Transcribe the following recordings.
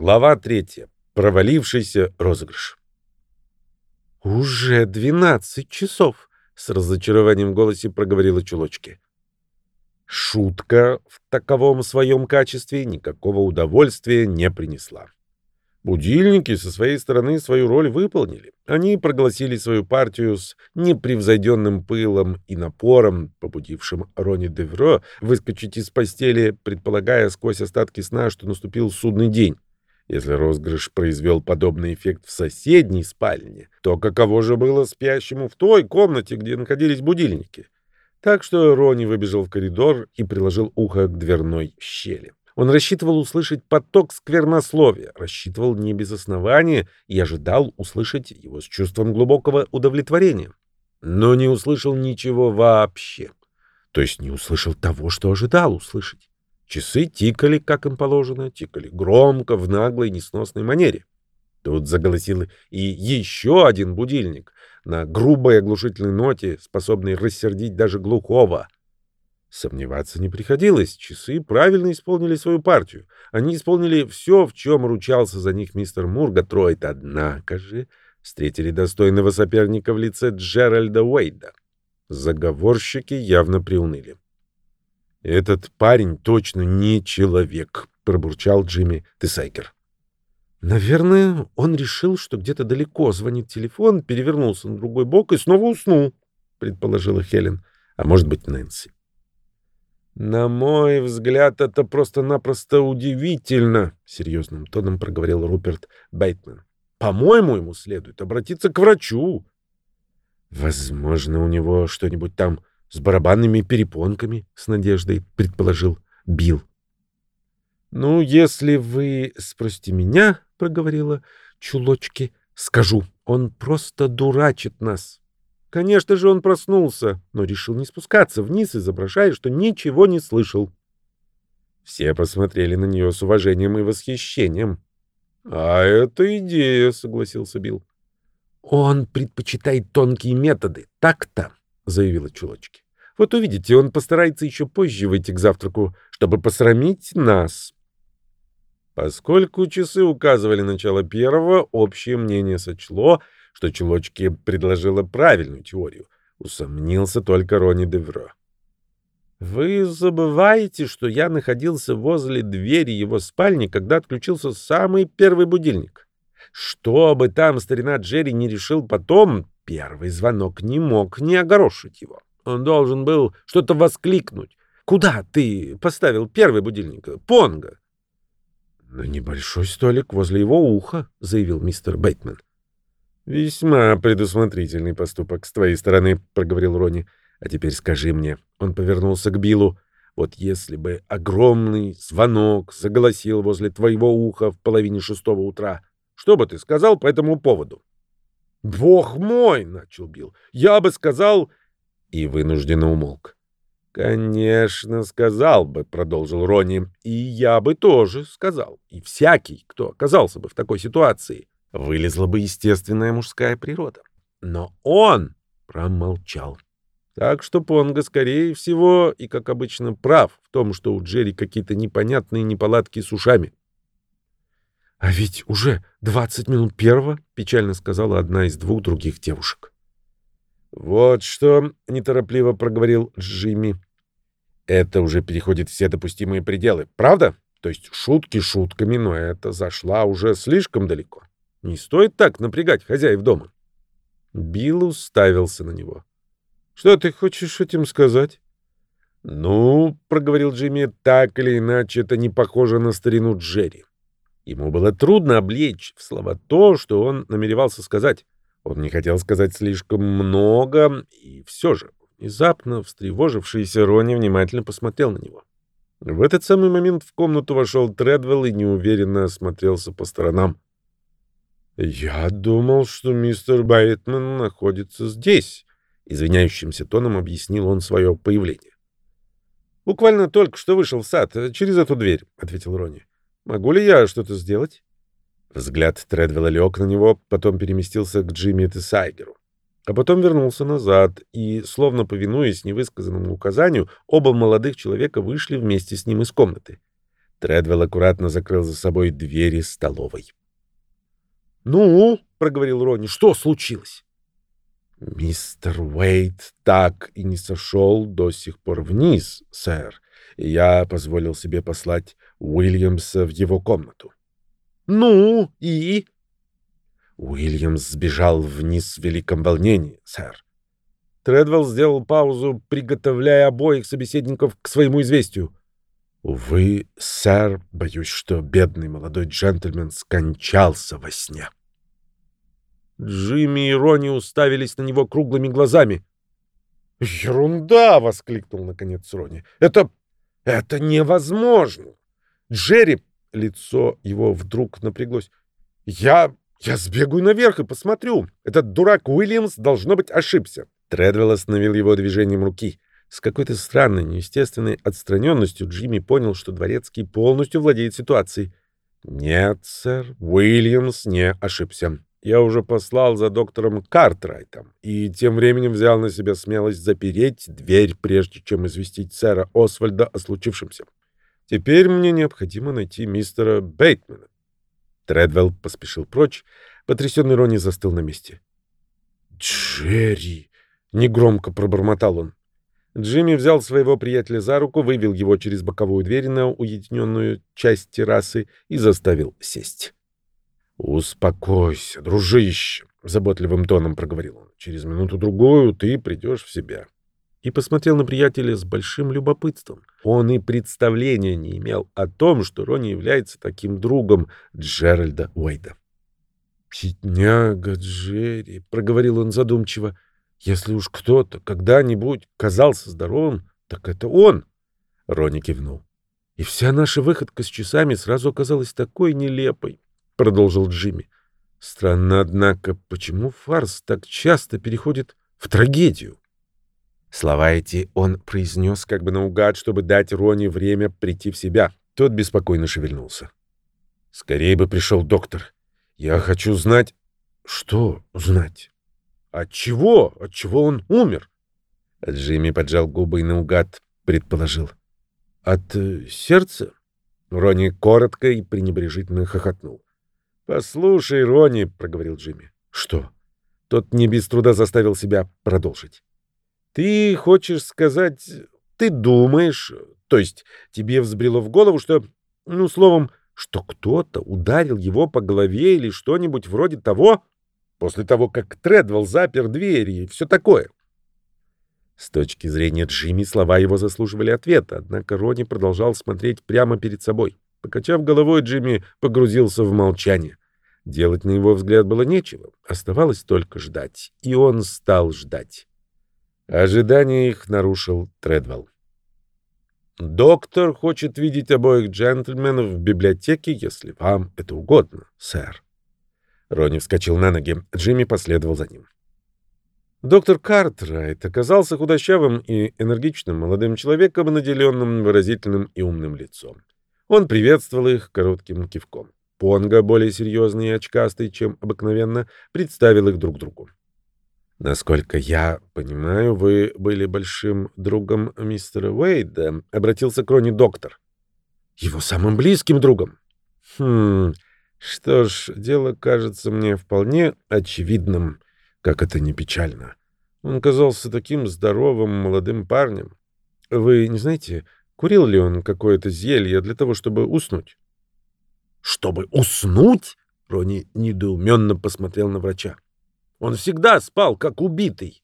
Глава третья. Провалившийся розыгрыш. «Уже двенадцать часов», — с разочарованием в голосе проговорила Чулочки. Шутка в таковом своем качестве никакого удовольствия не принесла. Будильники со своей стороны свою роль выполнили. Они прогласили свою партию с непревзойденным пылом и напором, побудившим Рони Девро выскочить из постели, предполагая сквозь остатки сна, что наступил судный день. Если розыгрыш произвел подобный эффект в соседней спальне, то каково же было спящему в той комнате, где находились будильники? Так что Рони выбежал в коридор и приложил ухо к дверной щели. Он рассчитывал услышать поток сквернословия, рассчитывал не без основания и ожидал услышать его с чувством глубокого удовлетворения. Но не услышал ничего вообще. То есть не услышал того, что ожидал услышать. Часы тикали, как им положено, тикали громко, в наглой, несносной манере. Тут заголосил и еще один будильник на грубой оглушительной ноте, способный рассердить даже глухого — Сомневаться не приходилось. Часы правильно исполнили свою партию. Они исполнили все, в чем ручался за них мистер Мургатройд. Однако же встретили достойного соперника в лице Джеральда Уэйда. Заговорщики явно приуныли. «Этот парень точно не человек», — пробурчал Джимми Тесайкер. «Наверное, он решил, что где-то далеко звонит телефон, перевернулся на другой бок и снова уснул», — предположила Хелен. «А может быть, Нэнси». «На мой взгляд, это просто-напросто удивительно», — серьезным тоном проговорил Руперт Бейтман. «По-моему, ему следует обратиться к врачу». «Возможно, у него что-нибудь там с барабанными перепонками», — с надеждой предположил Билл. «Ну, если вы спросите меня, — проговорила Чулочки, — скажу, он просто дурачит нас». Конечно же, он проснулся, но решил не спускаться вниз, изображая, что ничего не слышал. Все посмотрели на нее с уважением и восхищением. «А это идея», — согласился Билл. «Он предпочитает тонкие методы, так-то», — заявила Чулочки. «Вот увидите, он постарается еще позже выйти к завтраку, чтобы посрамить нас». Поскольку часы указывали начало первого, общее мнение сочло — что Чулочки предложила правильную теорию. Усомнился только Рони Девро. «Вы забываете, что я находился возле двери его спальни, когда отключился самый первый будильник. Что бы там старина Джерри не решил потом, первый звонок не мог не огорошить его. Он должен был что-то воскликнуть. «Куда ты поставил первый будильник? Понга!» «На небольшой столик возле его уха», — заявил мистер Бейтман. «Весьма предусмотрительный поступок с твоей стороны», — проговорил Рони. «А теперь скажи мне». Он повернулся к Биллу. «Вот если бы огромный звонок заголосил возле твоего уха в половине шестого утра, что бы ты сказал по этому поводу?» «Бог мой!» — начал Билл. «Я бы сказал...» И вынужденно умолк. «Конечно, сказал бы», — продолжил Рони. «И я бы тоже сказал. И всякий, кто оказался бы в такой ситуации» вылезла бы естественная мужская природа. Но он промолчал. Так что Понго, скорее всего, и, как обычно, прав в том, что у Джерри какие-то непонятные неполадки с ушами. — А ведь уже двадцать минут первого, — печально сказала одна из двух других девушек. — Вот что, — неторопливо проговорил Джимми, — это уже переходит все допустимые пределы, правда? То есть шутки шутками, но это зашла уже слишком далеко. Не стоит так напрягать хозяев дома. Билл уставился на него. «Что ты хочешь этим сказать?» «Ну, — проговорил Джимми, — так или иначе это не похоже на старину Джерри. Ему было трудно облечь в слова то, что он намеревался сказать. Он не хотел сказать слишком много, и все же, внезапно встревожившийся Рони внимательно посмотрел на него. В этот самый момент в комнату вошел Тредвелл и неуверенно осмотрелся по сторонам. «Я думал, что мистер Байтман находится здесь», — извиняющимся тоном объяснил он свое появление. «Буквально только что вышел в сад, через эту дверь», — ответил Ронни. «Могу ли я что-то сделать?» Взгляд Тредвелла лег на него, потом переместился к Джимми Тесайгеру. А потом вернулся назад, и, словно повинуясь невысказанному указанию, оба молодых человека вышли вместе с ним из комнаты. Тредвелл аккуратно закрыл за собой двери столовой. «Ну?» — проговорил Ронни. «Что случилось?» «Мистер Уэйт так и не сошел до сих пор вниз, сэр, я позволил себе послать Уильямса в его комнату». «Ну и?» Уильямс сбежал вниз в великом волнении, сэр. Тредвелл сделал паузу, приготовляя обоих собеседников к своему известию. «Увы, сэр, боюсь, что бедный молодой джентльмен скончался во сне». Джимми и Ронни уставились на него круглыми глазами. «Ерунда!» — воскликнул наконец Ронни. «Это... это невозможно!» Джерри... Лицо его вдруг напряглось. «Я... я сбегаю наверх и посмотрю. Этот дурак Уильямс, должно быть, ошибся». Тредвелл остановил его движением руки. С какой-то странной, неестественной отстраненностью Джимми понял, что Дворецкий полностью владеет ситуацией. «Нет, сэр, Уильямс не ошибся. Я уже послал за доктором Картрайтом и тем временем взял на себя смелость запереть дверь, прежде чем известить сэра Освальда о случившемся. Теперь мне необходимо найти мистера Бейтмана. Тредвелл поспешил прочь. Потрясенный Ронни застыл на месте. «Джерри!» — негромко пробормотал он. Джимми взял своего приятеля за руку, вывел его через боковую дверь на уединенную часть террасы и заставил сесть. «Успокойся, дружище», — заботливым тоном проговорил он. «Через минуту-другую ты придешь в себя». И посмотрел на приятеля с большим любопытством. Он и представления не имел о том, что Ронни является таким другом Джеральда Уэйда. «Бедняга Джерри», — проговорил он задумчиво, — «если уж кто-то когда-нибудь казался здоровым, так это он». Ронни кивнул. И вся наша выходка с часами сразу оказалась такой нелепой продолжил Джимми. Странно, однако, почему фарс так часто переходит в трагедию? Слова эти он произнес как бы наугад, чтобы дать Рони время прийти в себя. Тот беспокойно шевельнулся. «Скорее бы пришел доктор. Я хочу знать...» «Что знать?» «От чего? От чего он умер?» Джимми поджал губы и наугад предположил. «От э, сердца?» Рони коротко и пренебрежительно хохотнул. «Послушай, Ронни», — проговорил Джимми. «Что?» Тот не без труда заставил себя продолжить. «Ты хочешь сказать... Ты думаешь... То есть тебе взбрело в голову, что... Ну, словом, что кто-то ударил его по голове или что-нибудь вроде того, после того, как Тредвелл запер двери и все такое?» С точки зрения Джимми слова его заслуживали ответа, однако Ронни продолжал смотреть прямо перед собой. Покачав головой, Джимми погрузился в молчание. Делать, на его взгляд, было нечего. Оставалось только ждать. И он стал ждать. Ожидание их нарушил Тредвелл. «Доктор хочет видеть обоих джентльменов в библиотеке, если вам это угодно, сэр». Ронни вскочил на ноги. Джимми последовал за ним. Доктор Картрайт оказался худощавым и энергичным молодым человеком, наделенным выразительным и умным лицом. Он приветствовал их коротким кивком. Понга, более серьезный и очкастый, чем обыкновенно, представил их друг другу. «Насколько я понимаю, вы были большим другом мистера Уэйда», — обратился к Рони доктор. «Его самым близким другом». «Хм, что ж, дело кажется мне вполне очевидным, как это не печально. Он казался таким здоровым молодым парнем. Вы не знаете, курил ли он какое-то зелье для того, чтобы уснуть?» Чтобы уснуть? Рони недоуменно посмотрел на врача. Он всегда спал, как убитый.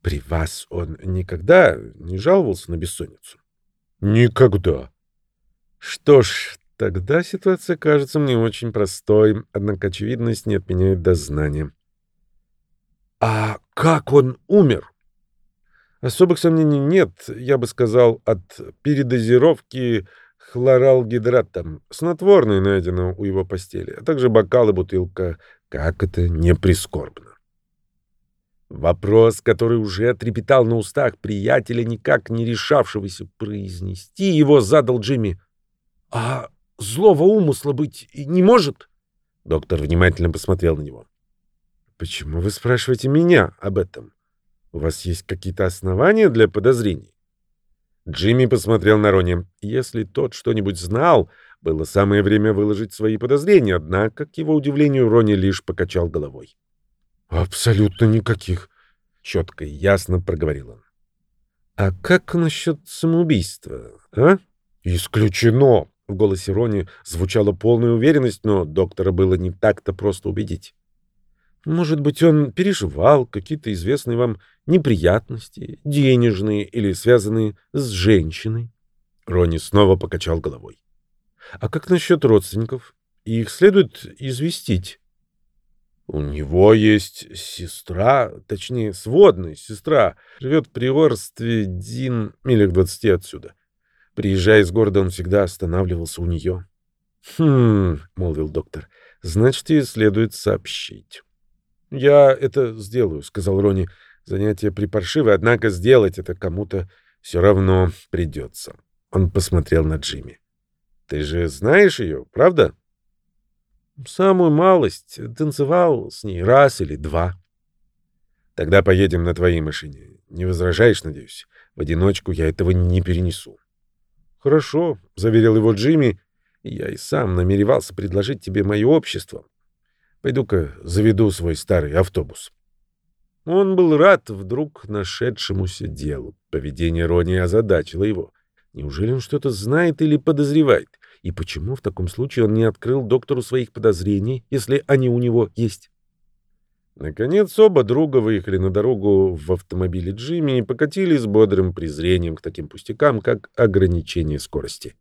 При вас он никогда не жаловался на бессонницу? Никогда. Что ж, тогда ситуация кажется мне очень простой, однако очевидность не отменяет дознания. А как он умер? Особых сомнений нет, я бы сказал, от передозировки хлоралгидратом. Снотворное найдено у его постели, а также бокал и бутылка. Как это не прискорбно. Вопрос, который уже трепетал на устах приятеля, никак не решавшегося произнести, его задал Джимми. «А злого умысла быть не может?» Доктор внимательно посмотрел на него. «Почему вы спрашиваете меня об этом? У вас есть какие-то основания для подозрений?» Джимми посмотрел на Рони. Если тот что-нибудь знал, было самое время выложить свои подозрения, однако, к его удивлению, Рони лишь покачал головой. «Абсолютно никаких», — четко и ясно проговорил он. «А как насчет самоубийства, а?» «Исключено!» — в голосе Рони звучала полная уверенность, но доктора было не так-то просто убедить. «Может быть, он переживал какие-то известные вам неприятности, денежные или связанные с женщиной?» Рони снова покачал головой. А как насчет родственников? Их следует известить. У него есть сестра, точнее, сводная сестра, живет в приорстве Дин, милях двадцати отсюда. Приезжая из города, он всегда останавливался у нее. «Хм», — молвил доктор, — «значит, ей следует сообщить». «Я это сделаю», — сказал Рони. «Занятие припаршивое, однако сделать это кому-то все равно придется». Он посмотрел на Джимми. Ты же знаешь ее, правда? Самую малость. Танцевал с ней раз или два. Тогда поедем на твоей машине. Не возражаешь, надеюсь? В одиночку я этого не перенесу. Хорошо, заверил его Джимми. Я и сам намеревался предложить тебе мое общество. Пойду-ка заведу свой старый автобус. Он был рад вдруг нашедшемуся делу. Поведение Рони озадачило его. Неужели он что-то знает или подозревает? И почему в таком случае он не открыл доктору своих подозрений, если они у него есть? Наконец оба друга выехали на дорогу в автомобиле Джимми и покатили с бодрым презрением к таким пустякам, как ограничение скорости.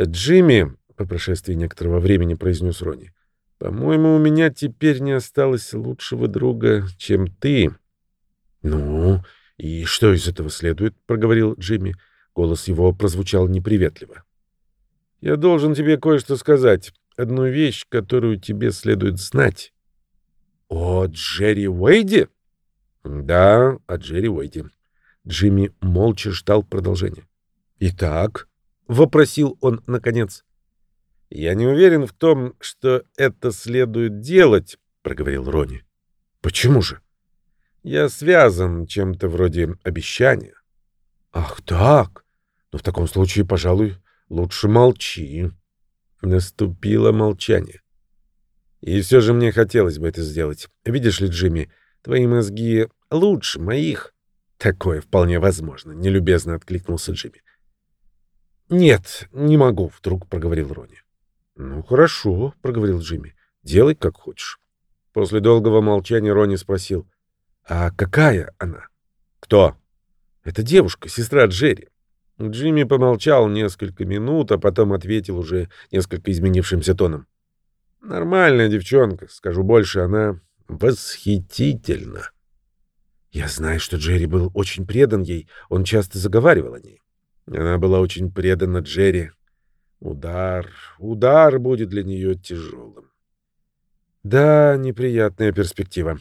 «Джимми», — по прошествии некоторого времени произнес Рони, — «по-моему, у меня теперь не осталось лучшего друга, чем ты». «Ну, и что из этого следует?» — проговорил Джимми. Голос его прозвучал неприветливо. Я должен тебе кое-что сказать. Одну вещь, которую тебе следует знать. О Джерри Уэйде? Да, о Джерри Уэйде. Джимми молча ждал продолжения. Итак, вопросил он наконец. Я не уверен в том, что это следует делать, проговорил Рони. Почему же? Я связан чем-то вроде обещания. Ах так. Но в таком случае, пожалуй, Лучше молчи. Наступило молчание. И все же мне хотелось бы это сделать. Видишь ли, Джимми, твои мозги лучше моих. Такое вполне возможно, нелюбезно откликнулся Джимми. Нет, не могу, вдруг проговорил Рони. Ну хорошо, проговорил Джимми. Делай как хочешь. После долгого молчания Рони спросил: "А какая она?" "Кто?" "Это девушка, сестра Джерри". Джимми помолчал несколько минут, а потом ответил уже несколько изменившимся тоном. «Нормальная девчонка, скажу больше, она восхитительна». Я знаю, что Джерри был очень предан ей, он часто заговаривал о ней. Она была очень предана Джерри. Удар, удар будет для нее тяжелым. Да, неприятная перспектива.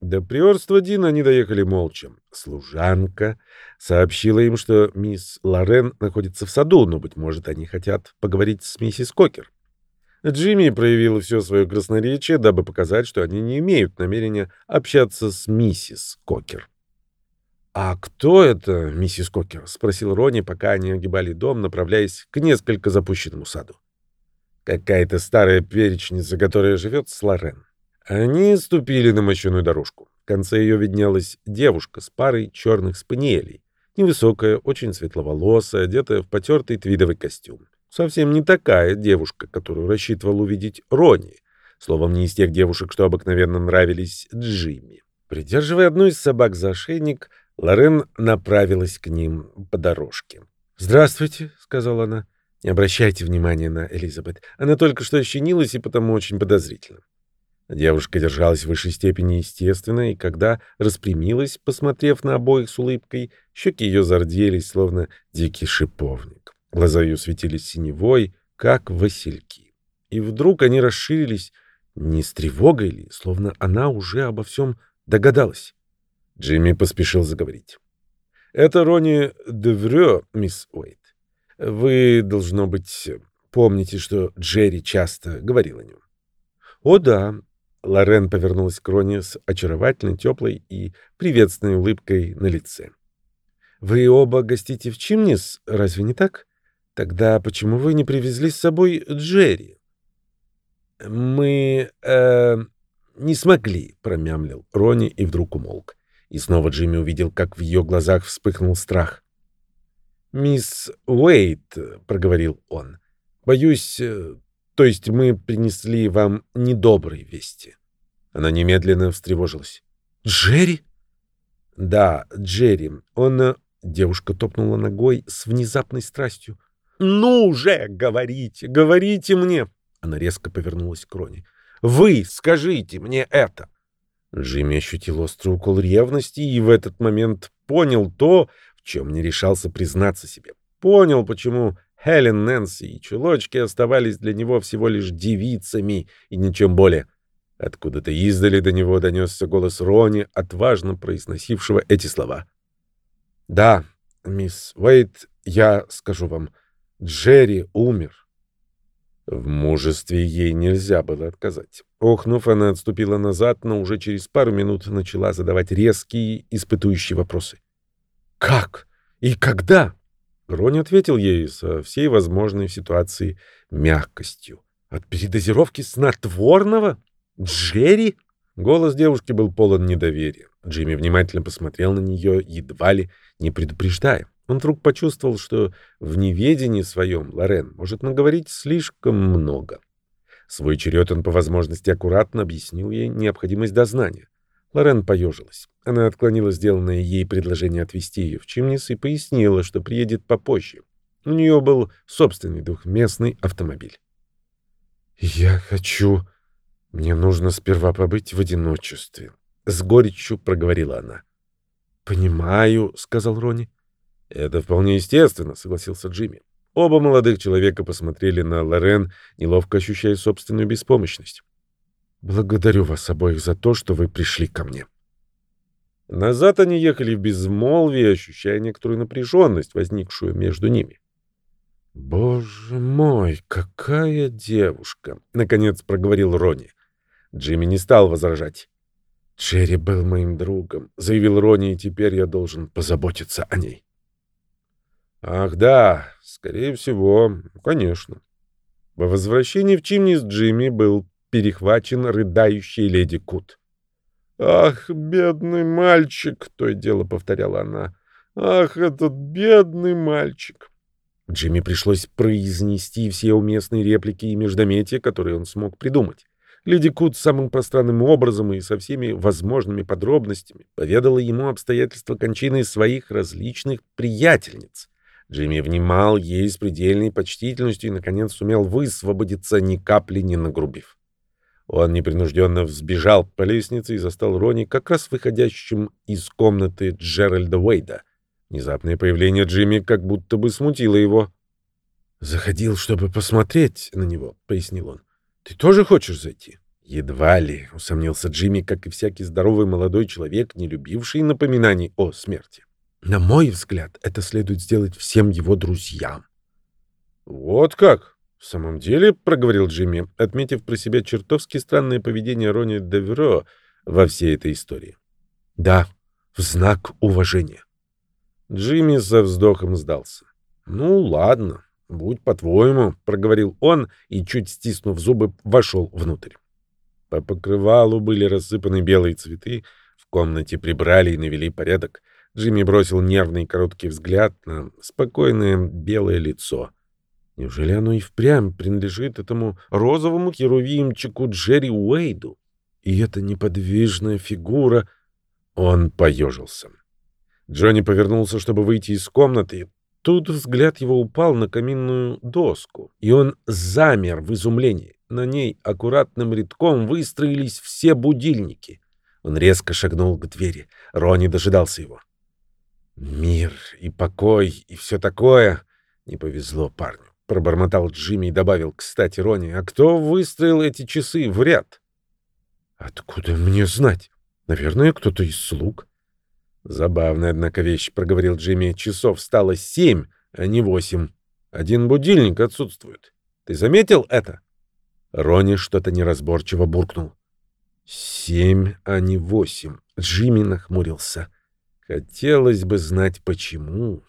До приорства Дина они доехали молча. Служанка сообщила им, что мисс Лорен находится в саду, но, быть может, они хотят поговорить с миссис Кокер. Джимми проявил все свое красноречие, дабы показать, что они не имеют намерения общаться с миссис Кокер. «А кто это, миссис Кокер?» — спросил Рони, пока они огибали дом, направляясь к несколько запущенному саду. «Какая-то старая перечница, которая живет с Лорен. Они ступили на мощеную дорожку. В конце ее виднелась девушка с парой черных спаниелей. Невысокая, очень светловолосая, одетая в потертый твидовый костюм. Совсем не такая девушка, которую рассчитывал увидеть Ронни. Словом, не из тех девушек, что обыкновенно нравились Джимми. Придерживая одну из собак за ошейник, Лорен направилась к ним по дорожке. «Здравствуйте», — сказала она. «Не обращайте внимания на Элизабет. Она только что ощенилась и потому очень подозрительна». Девушка держалась в высшей степени естественно, и когда распрямилась, посмотрев на обоих с улыбкой, щеки ее зарделись, словно дикий шиповник. Глаза ее светились синевой, как васильки. И вдруг они расширились не с тревогой ли, словно она уже обо всем догадалась. Джимми поспешил заговорить. «Это Рони Деврё, мисс Уэйт. Вы, должно быть, помните, что Джерри часто говорил о нем». «О да, Лорен повернулась к Роне с очаровательной, теплой и приветственной улыбкой на лице. Вы оба гостите в Чимнис, разве не так? Тогда почему вы не привезли с собой Джерри? Мы э, не смогли, промямлил Рони и вдруг умолк. И снова Джимми увидел, как в ее глазах вспыхнул страх. «Мисс Уэйт», — проговорил он, — «боюсь, э, то есть мы принесли вам недобрые вести». Она немедленно встревожилась. «Джерри?» «Да, Джерри. Он...» э, Девушка топнула ногой с внезапной страстью. «Ну же, говорите, говорите мне!» Она резко повернулась к Роне. «Вы скажите мне это!» Джимми ощутил острый укол ревности и в этот момент понял то, в чем не решался признаться себе. Понял, почему Хелен, Нэнси и чулочки оставались для него всего лишь девицами и ничем более. Откуда-то издали до него донесся голос Рони, отважно произносившего эти слова. «Да, мисс Уэйт, я скажу вам, Джерри умер». В мужестве ей нельзя было отказать. Охнув, она отступила назад, но уже через пару минут начала задавать резкие, испытующие вопросы. «Как? И когда?» Рони ответил ей со всей возможной ситуации мягкостью. «От передозировки снотворного? Джерри?» Голос девушки был полон недоверия. Джимми внимательно посмотрел на нее, едва ли не предупреждая. Он вдруг почувствовал, что в неведении своем Лорен может наговорить слишком много. Свой черед он по возможности аккуратно объяснил ей необходимость дознания. Лорен поежилась. Она отклонила сделанное ей предложение отвезти ее в Чимнис и пояснила, что приедет попозже. У нее был собственный двухместный автомобиль. «Я хочу... Мне нужно сперва побыть в одиночестве», — с горечью проговорила она. «Понимаю», — сказал Рони. «Это вполне естественно», — согласился Джимми. Оба молодых человека посмотрели на Лорен, неловко ощущая собственную беспомощность. «Благодарю вас обоих за то, что вы пришли ко мне». Назад они ехали в безмолвии, ощущая некоторую напряженность, возникшую между ними. «Боже мой, какая девушка!» — наконец проговорил Ронни. Джимми не стал возражать. «Джерри был моим другом», — заявил Ронни, — «и теперь я должен позаботиться о ней». Ах, да, скорее всего, конечно. По возвращении в Чимнис Джимми был перехвачен рыдающей леди Кут. «Ах, бедный мальчик!» — то и дело повторяла она. «Ах, этот бедный мальчик!» Джимми пришлось произнести все уместные реплики и междометия, которые он смог придумать. Леди Кут самым пространным образом и со всеми возможными подробностями поведала ему обстоятельства кончины своих различных приятельниц. Джимми внимал ей с предельной почтительностью и, наконец, сумел высвободиться, ни капли не нагрубив. Он непринужденно взбежал по лестнице и застал Рони как раз выходящим из комнаты Джеральда Уэйда. Внезапное появление Джимми как будто бы смутило его. «Заходил, чтобы посмотреть на него», — пояснил он. «Ты тоже хочешь зайти?» «Едва ли», — усомнился Джимми, как и всякий здоровый молодой человек, не любивший напоминаний о смерти. На мой взгляд, это следует сделать всем его друзьям. Вот как? В самом деле, проговорил Джимми, отметив про себя чертовски странное поведение Рони Деверо во всей этой истории. Да, в знак уважения. Джимми со вздохом сдался. Ну, ладно, будь по-твоему, проговорил он и, чуть стиснув зубы, вошел внутрь. По покрывалу были рассыпаны белые цветы, в комнате прибрали и навели порядок. Джимми бросил нервный короткий взгляд на спокойное белое лицо. Неужели оно и впрямь принадлежит этому розовому херувимчику Джерри Уэйду? И эта неподвижная фигура... Он поежился. Джонни повернулся, чтобы выйти из комнаты. Тут взгляд его упал на каминную доску, и он замер в изумлении. На ней аккуратным рядком выстроились все будильники. Он резко шагнул к двери. Ронни дожидался его. Мир и покой и все такое. Не повезло парню. Пробормотал Джимми и добавил, кстати, Ронни, а кто выстроил эти часы в ряд? Откуда мне знать? Наверное, кто-то из слуг. Забавная, однако, вещь, проговорил Джимми. Часов стало семь, а не восемь. Один будильник отсутствует. Ты заметил это? Ронни что-то неразборчиво буркнул. Семь, а не восемь. Джимми нахмурился. Хотелось бы знать, почему.